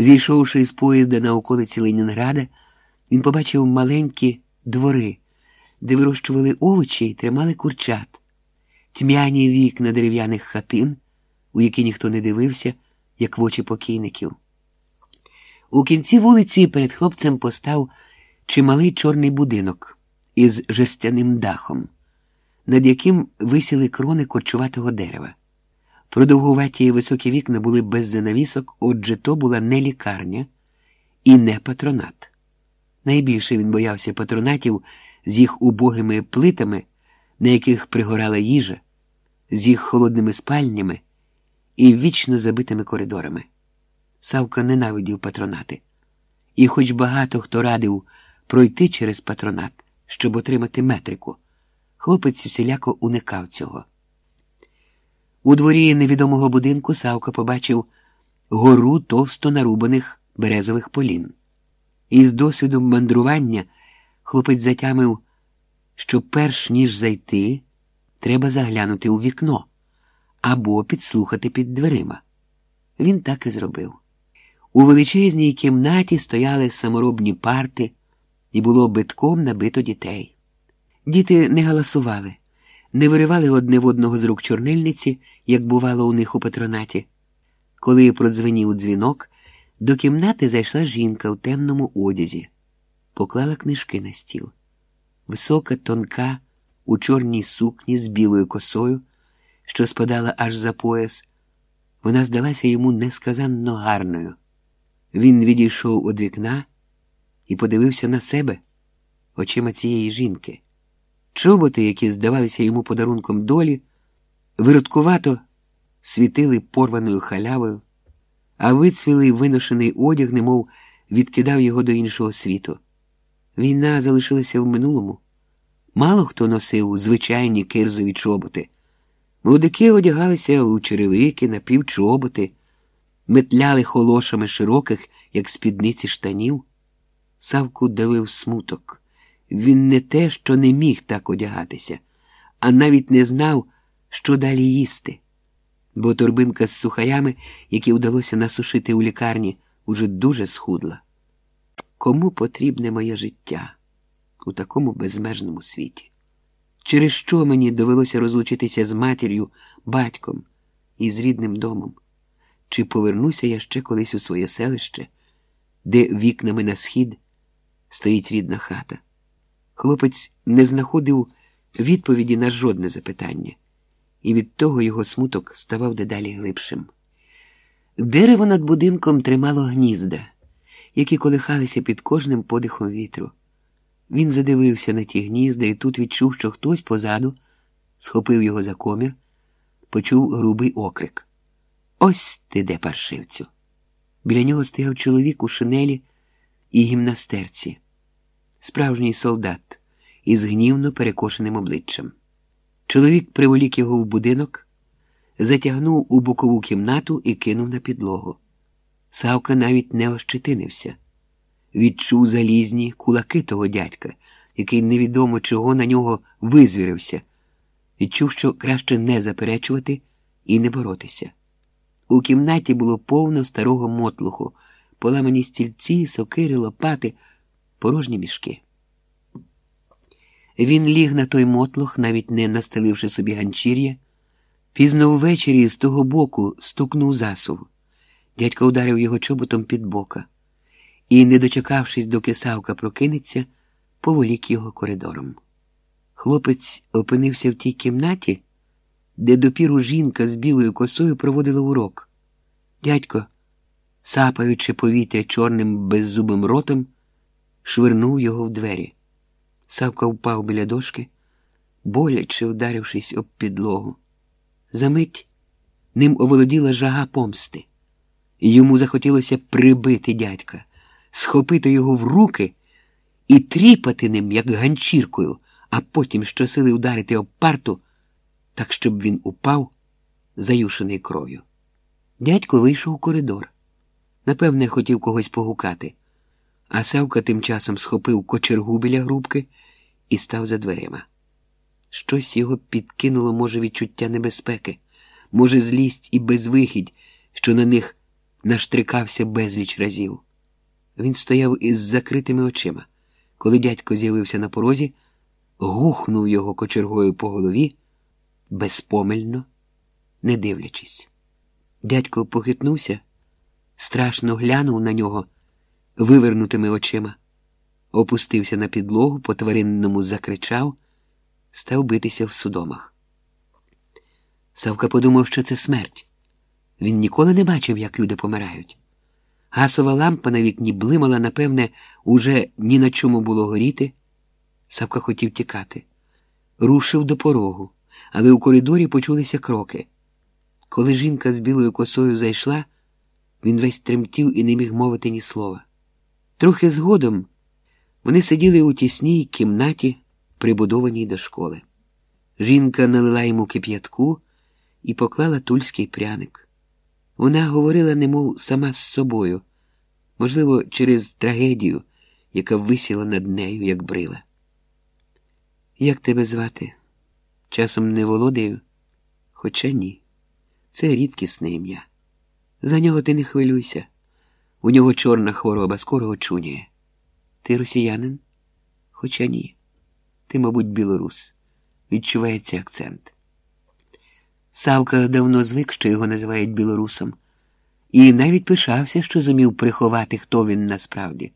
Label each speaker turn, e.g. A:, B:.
A: Зійшовши з поїзда на околиці Ленінграда, він побачив маленькі двори, де вирощували овочі і тримали курчат, тьмяні вікна дерев'яних хатин, у які ніхто не дивився, як в очі покійників. У кінці вулиці перед хлопцем постав чималий чорний будинок із жерстяним дахом, над яким висіли крони корчуватого дерева. Продовгуваті високі вікна були без занавісок, отже, то була не лікарня і не патронат. Найбільше він боявся патронатів з їх убогими плитами, на яких пригорала їжа, з їх холодними спальнями і вічно забитими коридорами. Савка ненавидів патронати, і хоч багато хто радив пройти через патронат, щоб отримати метрику, хлопець всіляко уникав цього. У дворі невідомого будинку Савка побачив гору товсто нарубаних березових полін. І з досвідом мандрування хлопець затямив, що перш ніж зайти, треба заглянути у вікно або підслухати під дверима. Він так і зробив. У величезній кімнаті стояли саморобні парти, і було битком набито дітей. Діти не галасували, не виривали одне в одного з рук чорнильниці, як бувало у них у патронаті. Коли продзвенів дзвінок, до кімнати зайшла жінка у темному одязі, поклала книжки на стіл. Висока, тонка, у чорній сукні з білою косою, що спадала аж за пояс, вона здалася йому несказанно гарною. Він відійшов від вікна і подивився на себе очима цієї жінки. Чоботи, які здавалися йому подарунком долі, виродкувато світили порваною халявою, а вицвілий виношений одяг, немов відкидав його до іншого світу. Війна залишилася в минулому. Мало хто носив звичайні кирзові чоботи. Молодики одягалися у черевики, напівчоботи, метляли холошами широких, як спідниці штанів. Савку давив смуток. Він не те, що не міг так одягатися, а навіть не знав, що далі їсти, бо торбинка з сухарями, які вдалося насушити у лікарні, уже дуже схудла. Кому потрібне моє життя у такому безмежному світі? Через що мені довелося розлучитися з матір'ю, батьком і з рідним домом? Чи повернуся я ще колись у своє селище, де вікнами на схід стоїть рідна хата? Хлопець не знаходив відповіді на жодне запитання, і від того його смуток ставав дедалі глибшим. Дерево над будинком тримало гнізда, які колихалися під кожним подихом вітру. Він задивився на ті гнізда і тут відчув, що хтось позаду схопив його за комір, почув грубий окрик. Ось ти де паршивцю. Біля нього стояв чоловік у шинелі і гімнастерці справжній солдат із гнівно перекошеним обличчям. Чоловік приволік його в будинок, затягнув у бокову кімнату і кинув на підлогу. Савка навіть не ощетинився. Відчув залізні кулаки того дядька, який невідомо чого на нього визвірився, відчув, що краще не заперечувати і не боротися. У кімнаті було повно старого мотлуху, поламані стільці, сокири, лопати порожні мішки. Він ліг на той мотлох, навіть не настеливши собі ганчір'я. Пізно ввечері з того боку стукнув засув. Дядько ударив його чоботом під бока і, не дочекавшись, доки Савка прокинеться, поволік його коридором. Хлопець опинився в тій кімнаті, де допіру жінка з білою косою проводила урок. Дядько, сапаючи повітря чорним беззубим ротом, швирнув його в двері. Савка впав біля дошки, боляче вдарившись об підлогу. Замить ним оволоділа жага помсти, йому захотілося прибити дядька, схопити його в руки і тріпати ним, як ганчіркою, а потім щосили вдарити об парту, так щоб він упав, заюшений кров'ю. Дядько вийшов у коридор. Напевне, хотів когось погукати. А Савка тим часом схопив кочергу біля грубки і став за дверима. Щось його підкинуло, може, відчуття небезпеки, може, злість і безвихідь, що на них наштрикався безліч разів. Він стояв із закритими очима. Коли дядько з'явився на порозі, гухнув його кочергою по голові, безпомильно, не дивлячись. Дядько похитнувся, страшно глянув на нього вивернутими очима, опустився на підлогу, по тваринному закричав, став битися в судомах. Савка подумав, що це смерть. Він ніколи не бачив, як люди помирають. Гасова лампа на вікні блимала, напевне, уже ні на чому було горіти. Савка хотів тікати. Рушив до порогу, але у коридорі почулися кроки. Коли жінка з білою косою зайшла, він весь тремтів і не міг мовити ні слова. Трохи згодом вони сиділи у тісній кімнаті, прибудованій до школи. Жінка налила йому кип'ятку і поклала тульський пряник. Вона говорила, немов сама з собою, можливо, через трагедію, яка висіла над нею, як брила. Як тебе звати? Часом не володаю? Хоча ні. Це рідкісне ім'я. За нього ти не хвилюйся. У нього чорна хвороба скоро очуняє. Ти росіянин? Хоча ні. Ти, мабуть, білорус. Відчувається акцент. Савка давно звик, що його називають білорусом, і навіть пишався, що зумів приховати, хто він насправді.